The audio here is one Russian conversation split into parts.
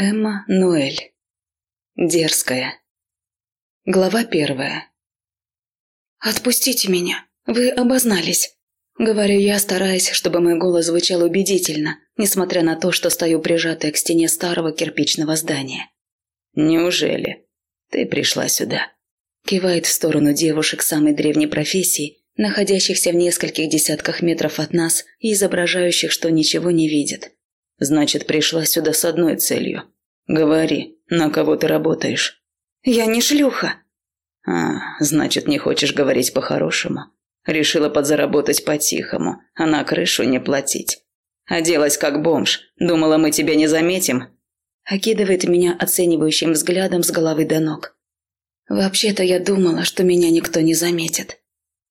Эмма Ноэль. Дерзкая. Глава первая. «Отпустите меня, вы обознались», — говорю я, стараясь, чтобы мой голос звучал убедительно, несмотря на то, что стою прижатая к стене старого кирпичного здания. «Неужели? Ты пришла сюда?» Кивает в сторону девушек самой древней профессии, находящихся в нескольких десятках метров от нас и изображающих, что ничего не видят. «Значит, пришла сюда с одной целью. Говори, на кого ты работаешь?» «Я не шлюха». «А, значит, не хочешь говорить по-хорошему. Решила подзаработать по-тихому, а на крышу не платить. Оделась как бомж, думала, мы тебя не заметим?» Окидывает меня оценивающим взглядом с головы до ног. Вообще-то я думала, что меня никто не заметит.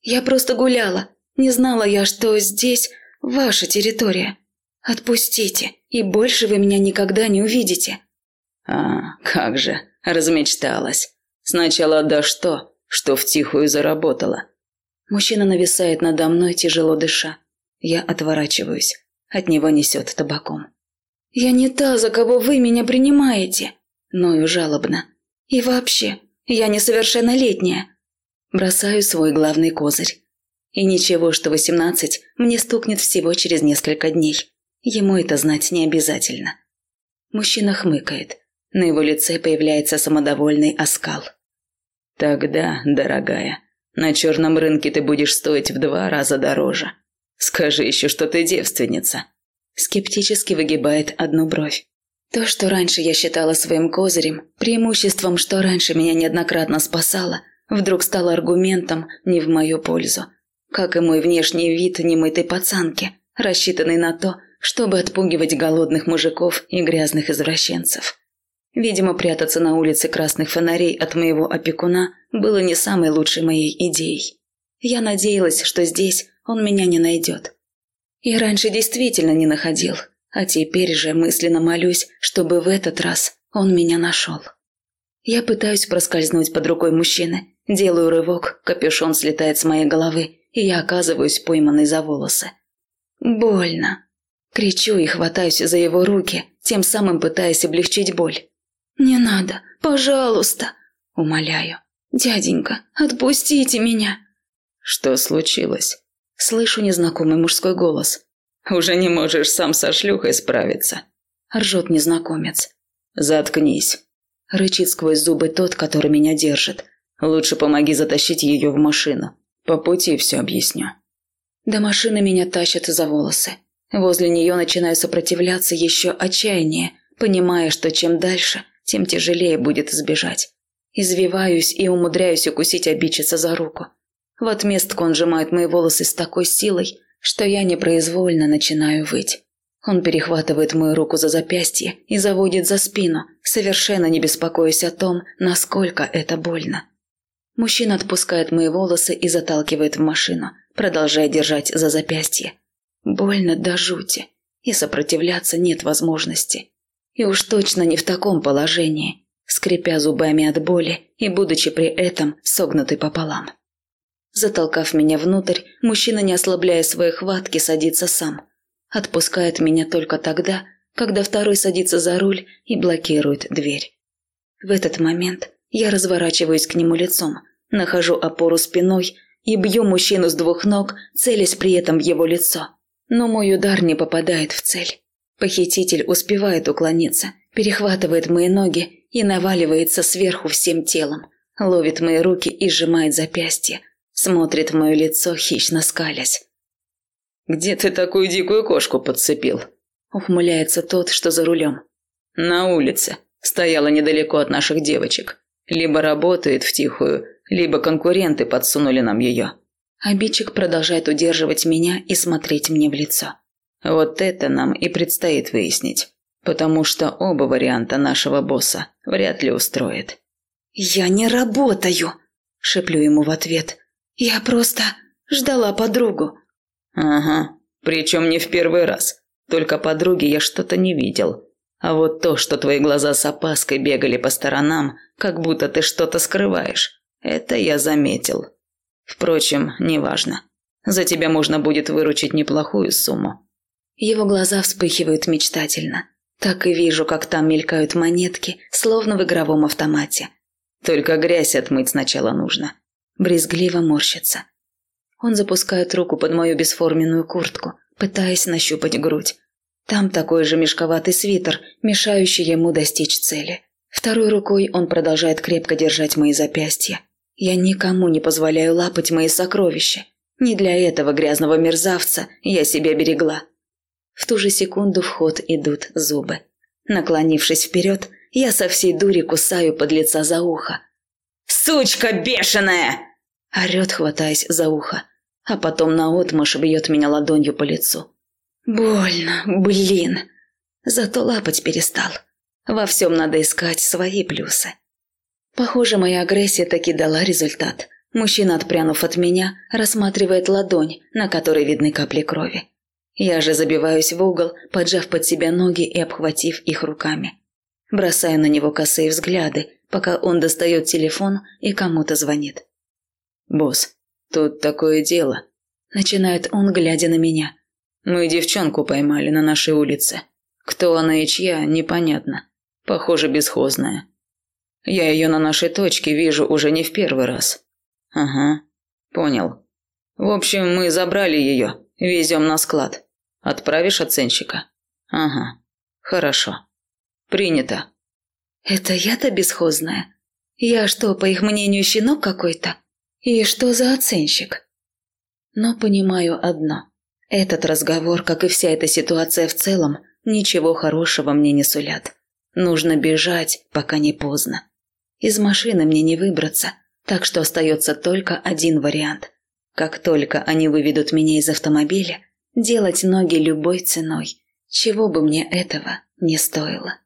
Я просто гуляла. Не знала я, что здесь ваша территория. Отпустите, и больше вы меня никогда не увидите. А, как же, размечталась. Сначала отдашь то, что втихую заработала. Мужчина нависает надо мной, тяжело дыша. Я отворачиваюсь. От него несет табаком. «Я не та, за кого вы меня принимаете!» Ною жалобно. «И вообще, я несовершеннолетняя. Бросаю свой главный козырь. И ничего, что восемнадцать мне стукнет всего через несколько дней. Ему это знать не обязательно. Мужчина хмыкает. На его лице появляется самодовольный оскал. «Тогда, дорогая, на черном рынке ты будешь стоить в два раза дороже. Скажи еще, что ты девственница». Скептически выгибает одну бровь. То, что раньше я считала своим козырем, преимуществом, что раньше меня неоднократно спасало, вдруг стало аргументом не в мою пользу. Как и мой внешний вид немытой пацанки, рассчитанный на то, чтобы отпугивать голодных мужиков и грязных извращенцев. Видимо, прятаться на улице красных фонарей от моего опекуна было не самой лучшей моей идеей. Я надеялась, что здесь он меня не найдет. И раньше действительно не находил, а теперь же мысленно молюсь, чтобы в этот раз он меня нашел. Я пытаюсь проскользнуть под рукой мужчины, делаю рывок, капюшон слетает с моей головы, и я оказываюсь пойманной за волосы. Больно. Кричу и хватаюсь за его руки, тем самым пытаясь облегчить боль. «Не надо, пожалуйста!» – умоляю. «Дяденька, отпустите меня!» «Что случилось?» Слышу незнакомый мужской голос. Уже не можешь сам со шлюхой справиться. Ржет незнакомец. Заткнись. Рычит сквозь зубы тот, который меня держит. Лучше помоги затащить ее в машину. По пути все объясню. До машины меня тащат за волосы. Возле нее начинаю сопротивляться еще отчаяннее, понимая, что чем дальше, тем тяжелее будет сбежать. Извиваюсь и умудряюсь укусить обидчица за руку. В отместку он сжимает мои волосы с такой силой, что я непроизвольно начинаю выть. Он перехватывает мою руку за запястье и заводит за спину, совершенно не беспокоясь о том, насколько это больно. Мужчина отпускает мои волосы и заталкивает в машину, продолжая держать за запястье. Больно до жути, и сопротивляться нет возможности. И уж точно не в таком положении, скрипя зубами от боли и будучи при этом согнутый пополам. Затолкав меня внутрь, мужчина, не ослабляя своей хватки, садится сам. Отпускает меня только тогда, когда второй садится за руль и блокирует дверь. В этот момент я разворачиваюсь к нему лицом, нахожу опору спиной и бью мужчину с двух ног, целясь при этом в его лицо. Но мой удар не попадает в цель. Похититель успевает уклониться, перехватывает мои ноги и наваливается сверху всем телом, ловит мои руки и сжимает запястье, Смотрит в мое лицо, хищно скалясь. «Где ты такую дикую кошку подцепил?» Ухмыляется тот, что за рулем. «На улице. Стояла недалеко от наших девочек. Либо работает втихую, либо конкуренты подсунули нам ее». Обидчик продолжает удерживать меня и смотреть мне в лицо. «Вот это нам и предстоит выяснить, потому что оба варианта нашего босса вряд ли устроит». «Я не работаю!» – шеплю ему в ответ. Я просто ждала подругу. Ага, причем не в первый раз. Только подруги я что-то не видел. А вот то, что твои глаза с опаской бегали по сторонам, как будто ты что-то скрываешь, это я заметил. Впрочем, неважно. За тебя можно будет выручить неплохую сумму. Его глаза вспыхивают мечтательно. Так и вижу, как там мелькают монетки, словно в игровом автомате. Только грязь отмыть сначала нужно. Брезгливо морщится. Он запускает руку под мою бесформенную куртку, пытаясь нащупать грудь. Там такой же мешковатый свитер, мешающий ему достичь цели. Второй рукой он продолжает крепко держать мои запястья. Я никому не позволяю лапать мои сокровища. Не для этого грязного мерзавца я себя берегла. В ту же секунду в ход идут зубы. Наклонившись вперед, я со всей дури кусаю под лица за ухо. «Сучка бешеная!» Орет, хватаясь за ухо, а потом наотмашь бьет меня ладонью по лицу. Больно, блин. Зато лапать перестал. Во всем надо искать свои плюсы. Похоже, моя агрессия таки дала результат. Мужчина, отпрянув от меня, рассматривает ладонь, на которой видны капли крови. Я же забиваюсь в угол, поджав под себя ноги и обхватив их руками. Бросаю на него косые взгляды, пока он достает телефон и кому-то звонит. «Босс, тут такое дело», – начинает он, глядя на меня. «Мы девчонку поймали на нашей улице. Кто она и чья, непонятно. Похоже, бесхозная. Я ее на нашей точке вижу уже не в первый раз». «Ага, понял. В общем, мы забрали ее, везем на склад. Отправишь оценщика?» «Ага, хорошо. Принято». «Это я-то бесхозная? Я что, по их мнению, щенок какой-то? И что за оценщик?» Но понимаю одно. Этот разговор, как и вся эта ситуация в целом, ничего хорошего мне не сулят. Нужно бежать, пока не поздно. Из машины мне не выбраться, так что остается только один вариант. Как только они выведут меня из автомобиля, делать ноги любой ценой, чего бы мне этого не стоило.